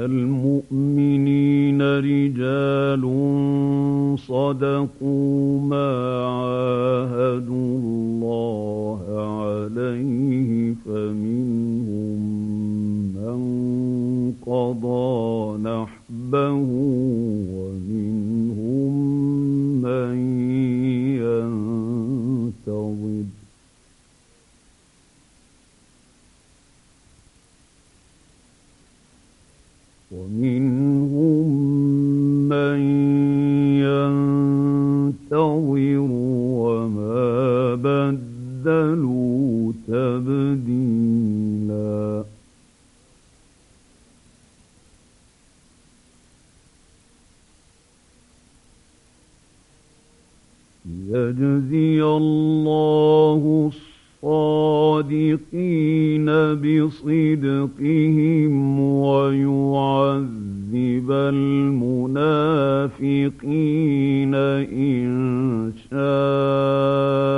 المؤمنين رجال صدقوا ما عاهدوا الله عليه فمنهم من قضى نحبه ومنهم يجزي الله الصادقين بصدقهم ويعذب المنافقين إن شاء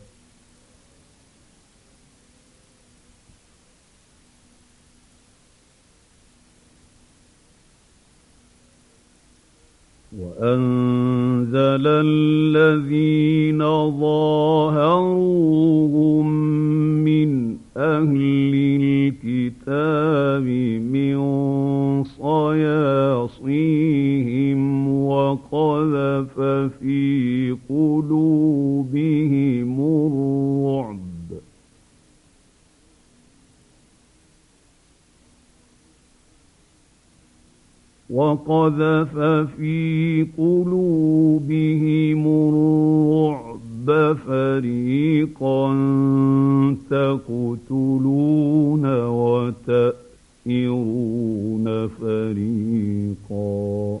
وأنزل الذين ظاهروهم من أهل الكتاب من صياصيهم وقذف في قلوبهم الرعب وقذف في قلوبهم الرعب فريقا تقتلون وتأسرون فريقا.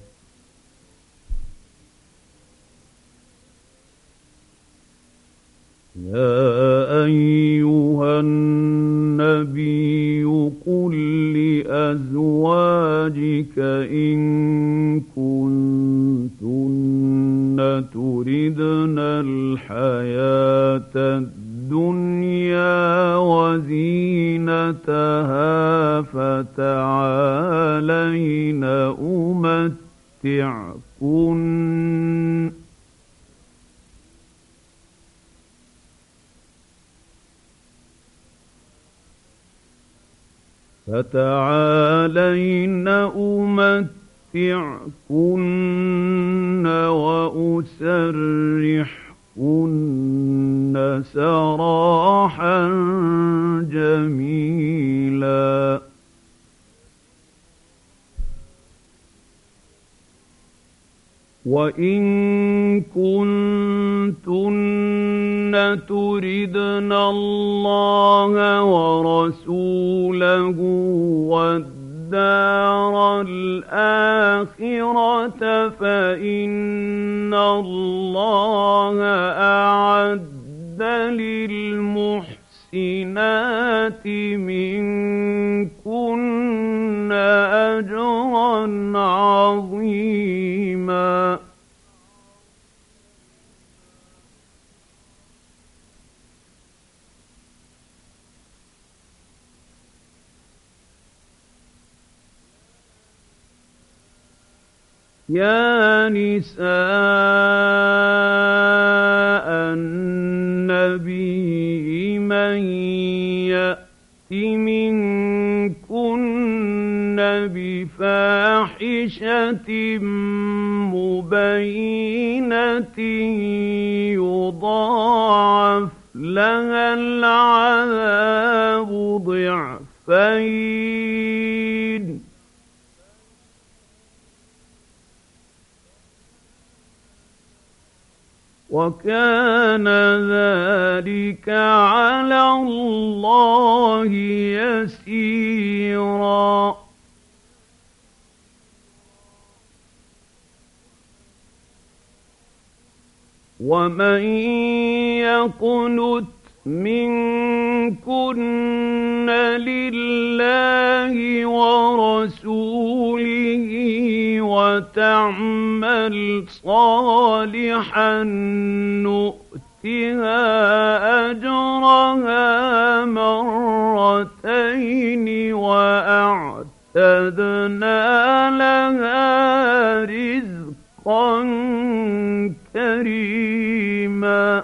يا أيها النبي قل لأزواجك إن كنتن تردن الحياة الدنيا وزينتها فتعالين أمتعكن فتعالين أمتعكن وأسرحكن سراحا جميلا. وان كنتن تردن الله ورسوله والدار الاخره فان الله اعد للمحسنات منكن اجرا عظيما. يا نساء النبي من يأت منكن بفاحشة مبينة يضاعف لها العذاب ضعفين وكان ذلك على الله يسيرا. ومن يقنت منكن لله ورسوله وتعمل صالحا نؤتها أجرها مرتين وأعتدنا لها رزقا كريما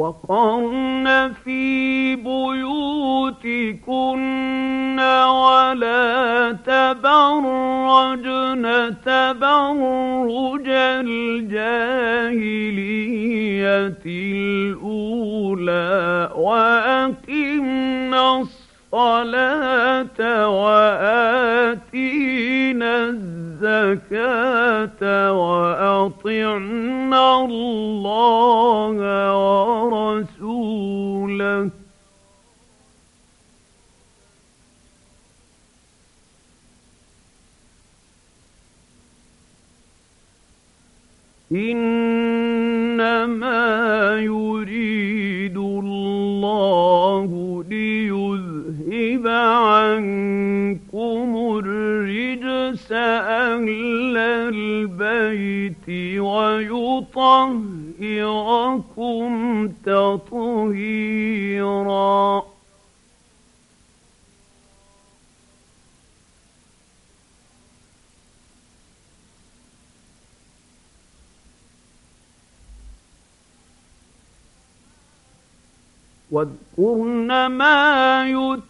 وقرن في بيوتكن ولا تبرجن تبرج الجاهلية الأولى وأقمنا الصلاة وآتينا الزكاة وأطعنا الله ورسوله. إنما أهل البيت ويطهركم تطهيرا. واذكرن ما يتلى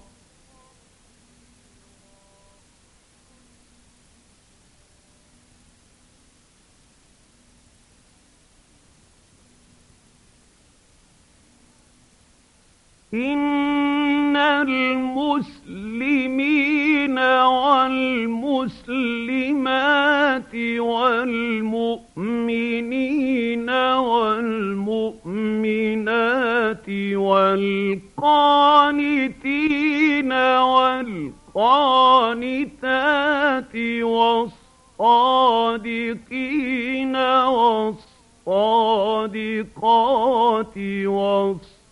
والمؤمنين والمؤمنات والقانتين والقانتات والصادقين والصادقات والصادقات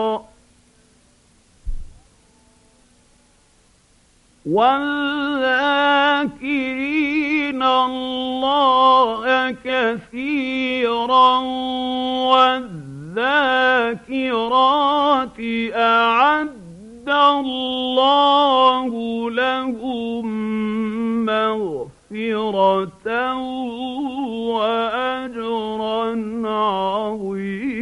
والذاكرين الله كثيرا والذاكرين الذاكرات أعد الله لهم مغفرة وأجرا عظيما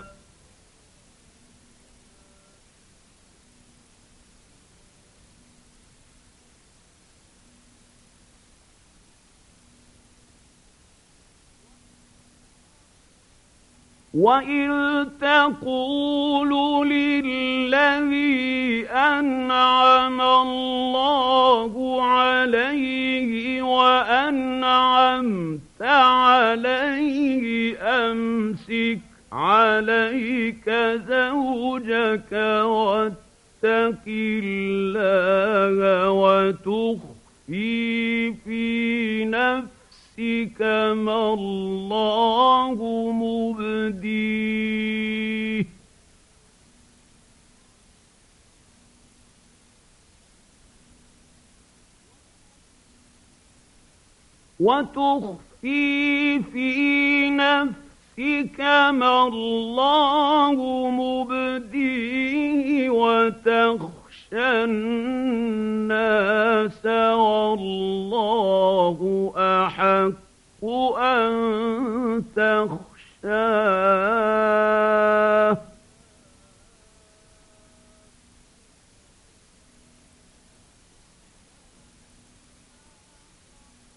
وإذ تقول للذي أنعم الله عليه وأنعمت عليه أمسك عليك زوجك واتق الله وتخفي في نفسك نفسك ما الله مبديه. وتخفي في نفسك ما الله مبديه وتخشى الناس والله أحق أن تخشاه.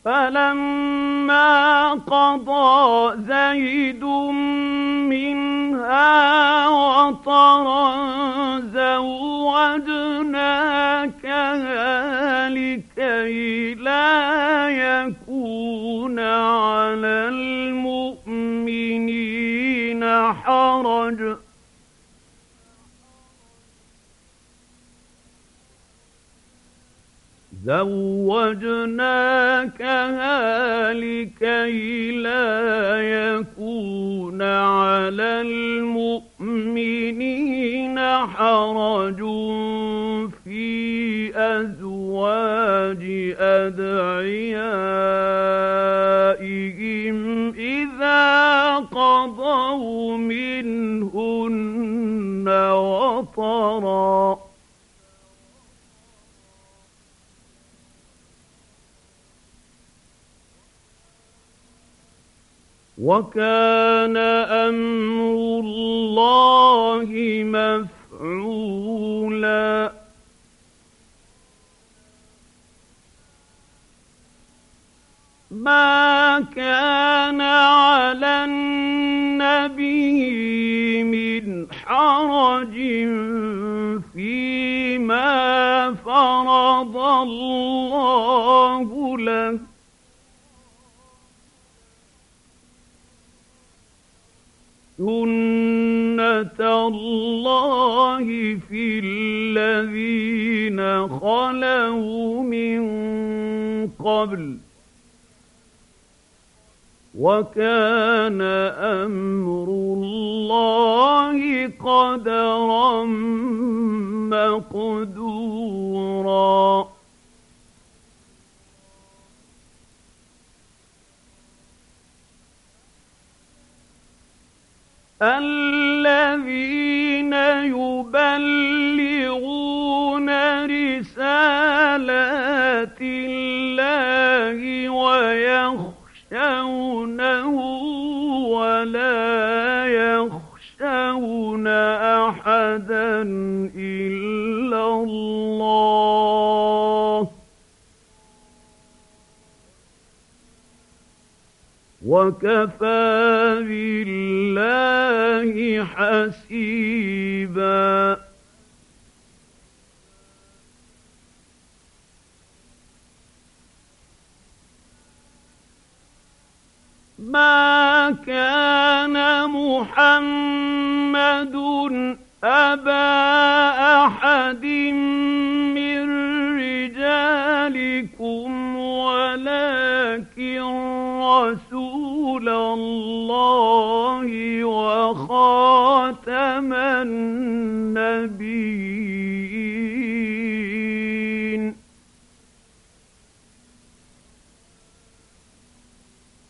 فلما قضى زيد منها وطرا زوجناكها لكي لا يكون على المؤمنين حرج. زوجناكها لكي لا يكون على المؤمنين حرج في أزواج أدعيائهم إذا قضوا منهن وطرًا. وكان أمر الله مفعولا. ما كان على النبي من حرج فيما فرض الله له. سنة الله في الذين خلوا من قبل وكان أمر الله قدرا مقدورا الذين يبلغون رسالات الله ويخشونه ولا يخشون أحدا وكفى بالله حسيبا. ما كان محمد أبا أحد من رجالكم ولكن رسول الله وخاتم النبيين.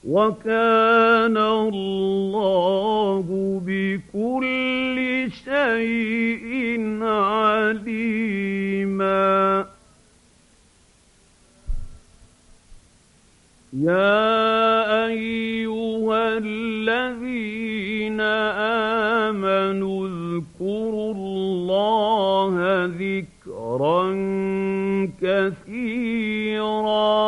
وكان الله بكل شيء عليما. الذين آمنوا اذكروا الله ذكرا كثيرا.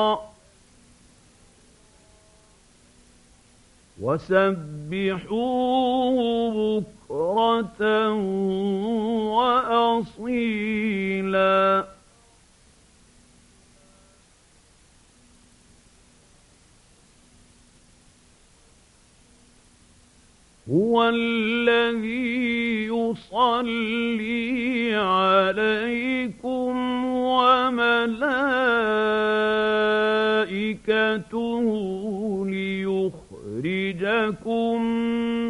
وسبحوه بكرة وأصيلا. هو الذي يصلي عليكم وملائكته ليخرجكم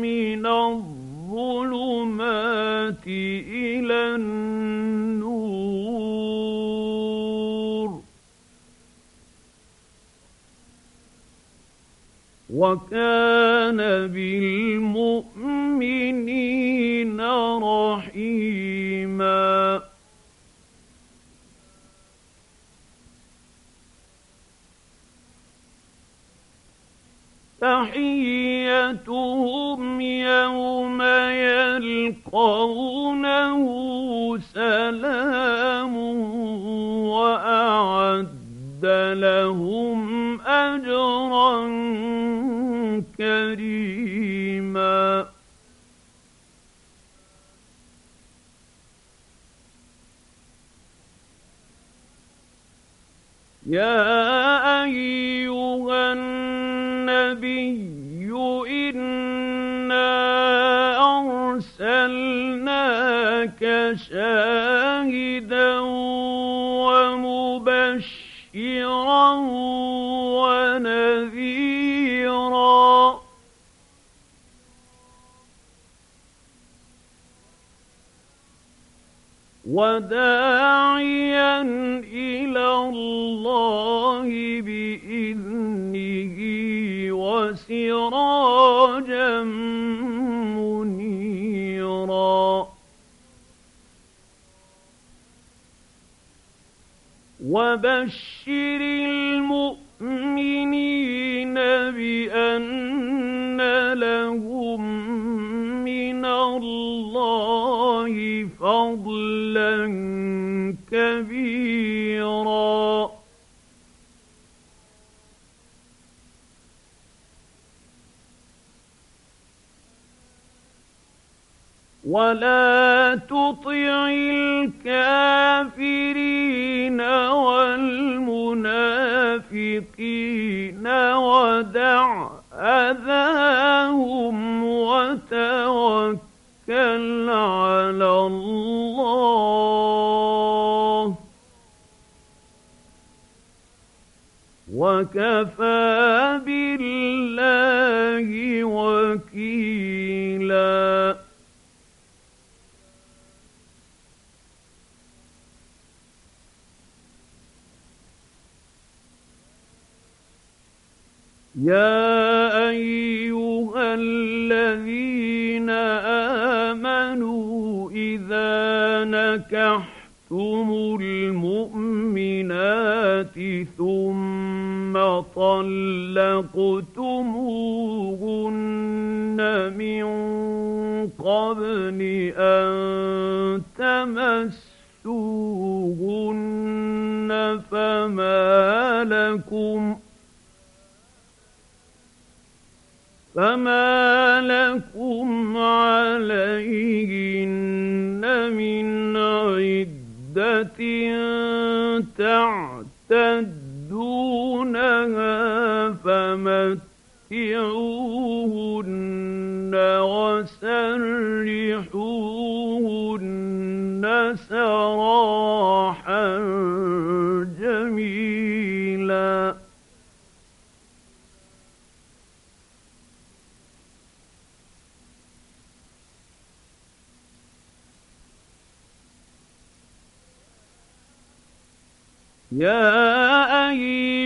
من الظلمات إلى النور وكان بالمؤمنين رحيما. تحيتهم يوم يلقونه سلام وأعد لهم أجرا كريما. يا أيها النبي وداعيا إلى الله بإذنه وسراجا منيرا. وبشر المؤمنين بأن فضلا كبيرا ولا تطع الكافرين والمنافقين ودع أذاهم وتوكل على الله. وكفى بالله وكيلاً. يا أيها نكحتم المؤمنات ثم طلقتموهن من قبل أن تمسوهن فما لكم ۖ فما لكم عليهن من عدة تعتدونها فمتعوهن وسرحوهن سراحا يا أيها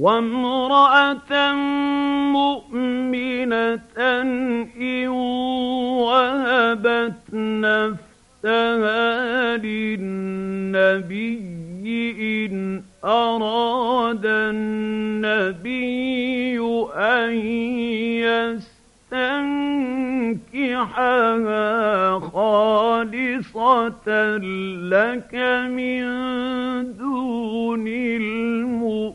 وامرأة مؤمنة إن وهبت نفسها للنبي إن أراد النبي أن يستنكحها خالصة لك من دون المؤمنين.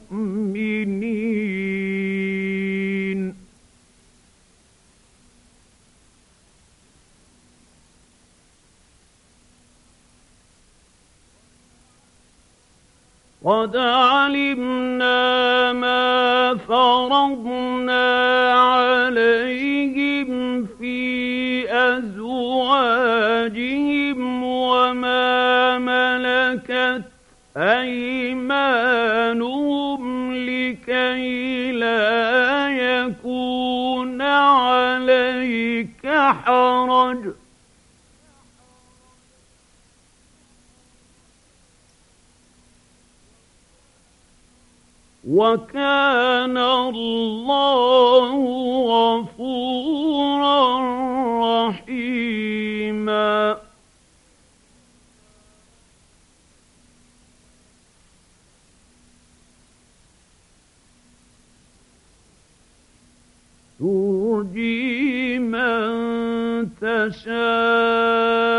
قد علمنا ما فرضنا عليهم في أزواجهم. وكان الله غفورا رحيما. ترجي من تشاء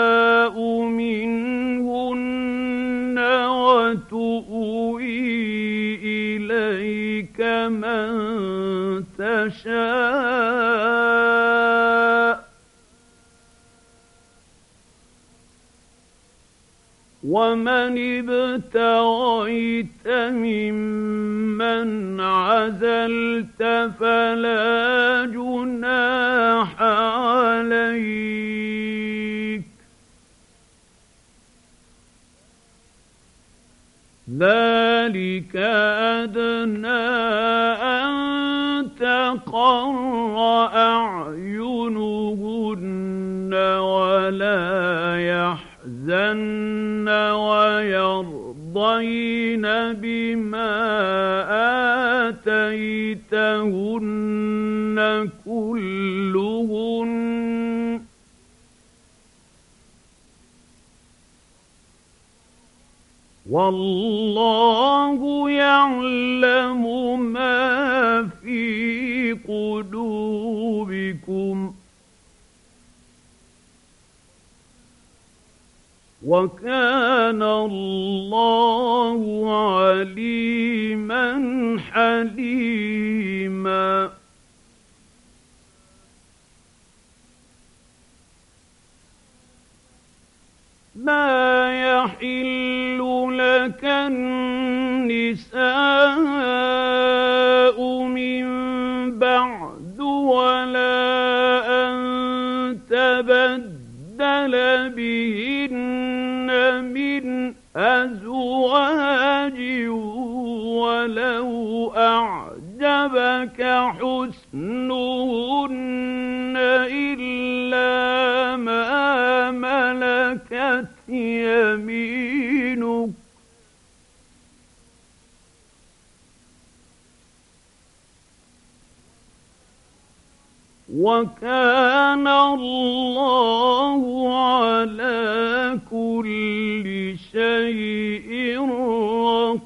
إليك من تشاء ومن ابتغيت ممن عزلت فلا جناح عليك ذلك أدنى أن تقر أعينهن ولا يحزن ويرضين بما آتيتهن كلهن والله يعلم ما في قلوبكم وكان الله عليما حليما لا يحل ولو أعجبك حسنهن إلا ما ملكت يمينك. وكان الله على كل شيء رقيبا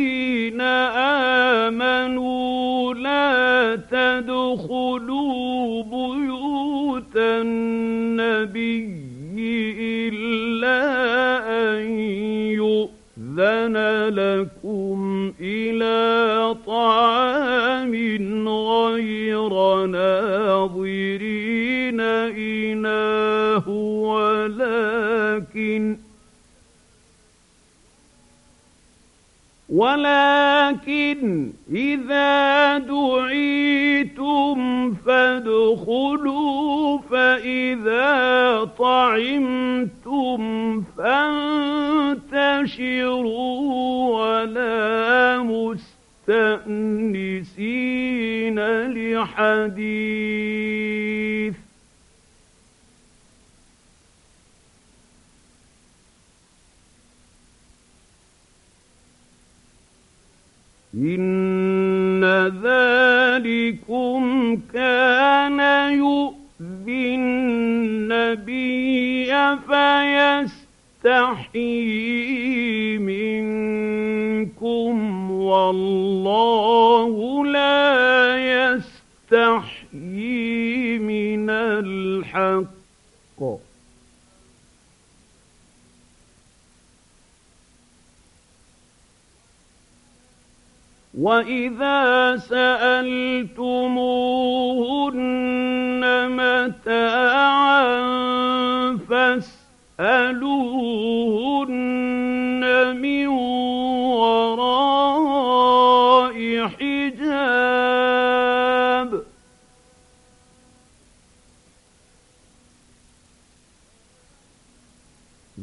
ولكن إذا دعيتم فادخلوا فإذا طعمتم فانتشروا ولا مستأنسين لحديث إن ذلكم كان يؤذي النبي فيستحيي منكم والله لا يستحيي من الحق وإذا سألتموهن متاعا فاسألوهن من وراء حجاب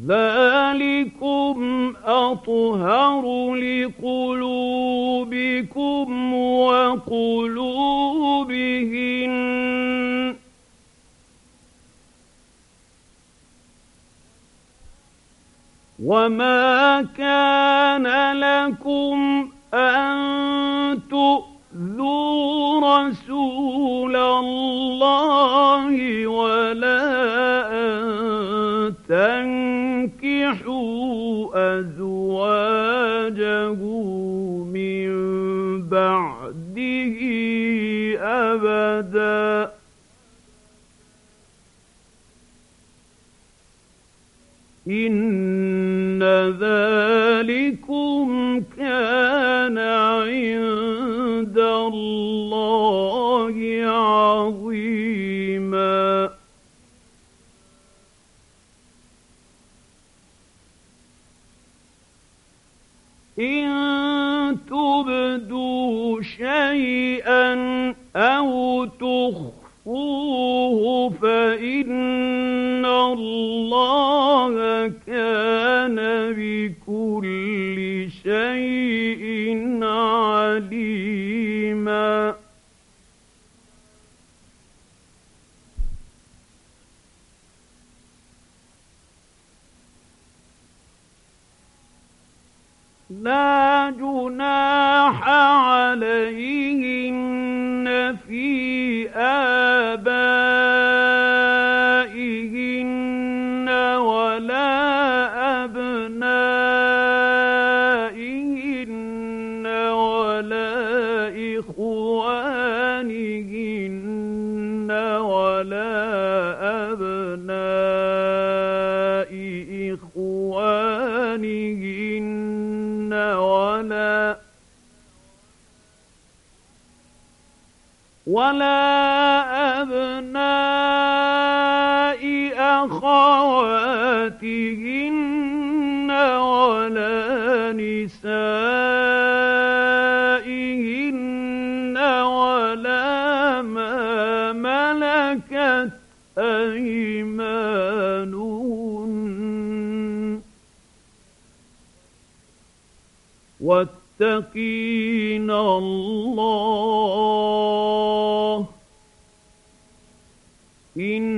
ذلكم أطهر لقلوبكم وقلوبهن. وما كان لكم أن لا جناح عليهن ولا أبناء أخواتهن ولا نسائهن ولا ما ملكت أيمانهن واتقين الله إن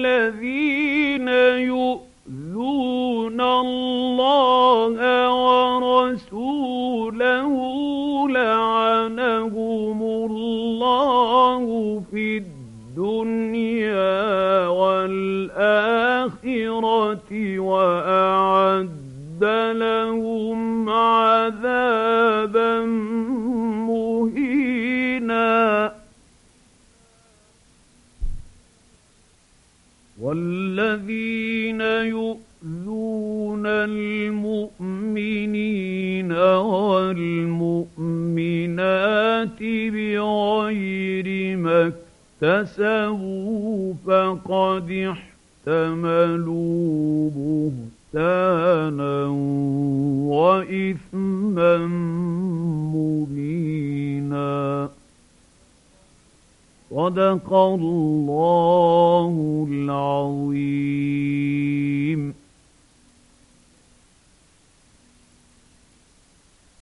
الذين بغير ما اكتسبوا فقد احتملوا بهتانا وإثما مبينا. صدق الله العظيم.